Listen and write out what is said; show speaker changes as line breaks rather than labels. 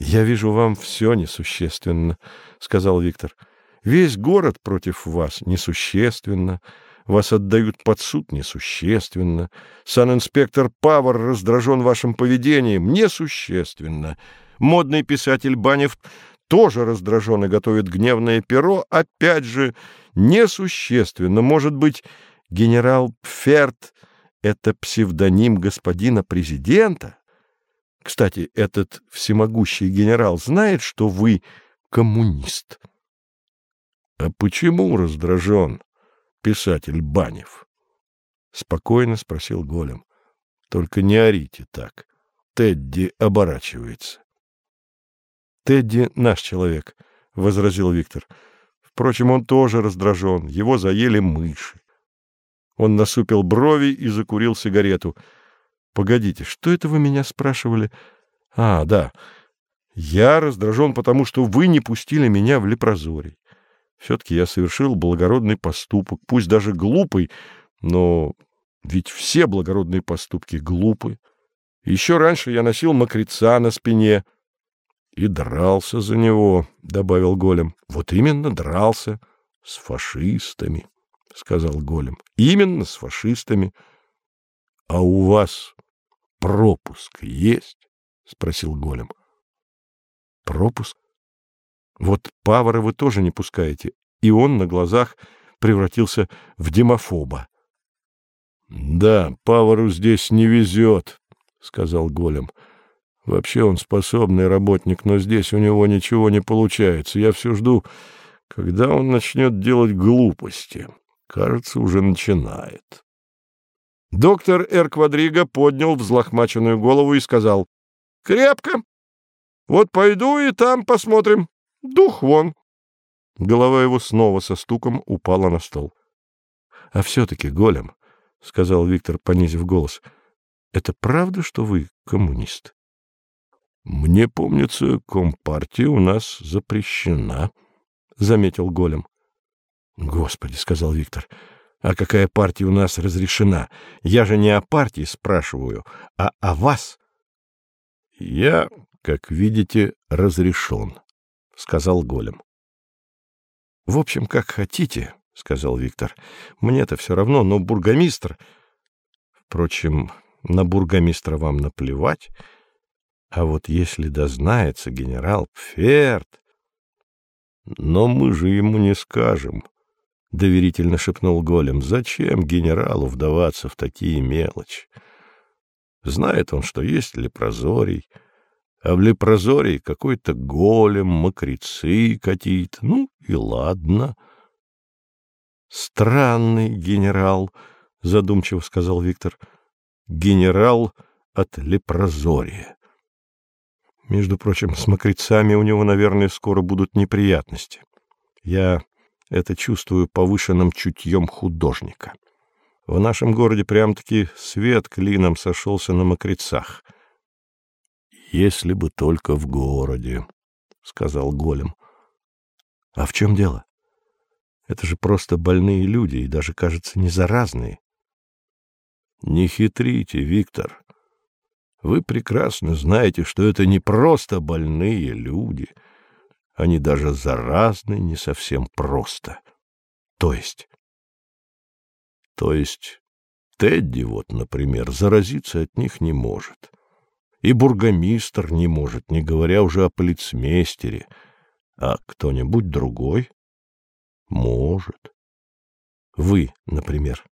Я вижу, вам все несущественно, — сказал Виктор. Весь город против вас несущественно. Вас отдают под суд несущественно. Сан-инспектор Павар раздражен вашим поведением несущественно. Модный писатель Банев тоже раздражен и готовит гневное перо, опять же, несущественно. Может быть, генерал Пферт — это псевдоним господина президента? Кстати, этот всемогущий генерал знает, что вы коммунист. — А почему раздражен писатель Банев? — спокойно спросил Голем. — Только не орите так. Тедди оборачивается. — Тедди наш человек, — возразил Виктор. Впрочем, он тоже раздражен. Его заели мыши. Он насупил брови и закурил сигарету —— Погодите, что это вы меня спрашивали? — А, да. Я раздражен, потому что вы не пустили меня в лепрозорий. Все-таки я совершил благородный поступок, пусть даже глупый, но ведь все благородные поступки глупы. Еще раньше я носил мокреца на спине и дрался за него, — добавил Голем. — Вот именно дрался с фашистами, — сказал Голем. — Именно с фашистами. — А у вас пропуск есть? — спросил Голем. — Пропуск? Вот Павара вы тоже не пускаете, и он на глазах превратился в демофоба. — Да, Павару здесь не везет, — сказал Голем. — Вообще он способный работник, но здесь у него ничего не получается. Я все жду, когда он начнет делать глупости. Кажется, уже начинает. Доктор Эр Квадриго поднял взлохмаченную голову и сказал. — Крепко. Вот пойду и там посмотрим. Дух вон. Голова его снова со стуком упала на стол. — А все-таки, голем, — сказал Виктор, понизив голос, — это правда, что вы коммунист? — Мне помнится, компартия у нас запрещена, — заметил голем. — Господи, — сказал Виктор, — а какая партия у нас разрешена? Я же не о партии спрашиваю, а о вас. — Я, как видите, разрешен, — сказал Голем. — В общем, как хотите, — сказал Виктор. — Мне-то все равно, но бургомистр... Впрочем, на бургомистра вам наплевать. А вот если дознается генерал Пферт... Но мы же ему не скажем, — доверительно шепнул Голем. — Зачем генералу вдаваться в такие мелочи? Знает он, что есть лепрозорий, а в лепрозории какой-то голем, мокрецы какие-то. Ну и ладно. — Странный генерал, — задумчиво сказал Виктор. — Генерал от лепрозория. Между прочим, с мокрецами у него, наверное, скоро будут неприятности. Я это чувствую повышенным чутьем художника. В нашем городе прям-таки свет клином сошелся на мокрецах. — Если бы только в городе, — сказал Голем. — А в чем дело? Это же просто больные люди и даже, кажется, не заразные. — Не хитрите, Виктор. Вы прекрасно знаете, что это не просто больные люди — они даже заразны не совсем просто. То есть? То есть Тедди вот, например, заразиться от них не может. И бургомистр не может, не говоря уже о полицмейстере. А кто-нибудь другой? Может. Вы, например.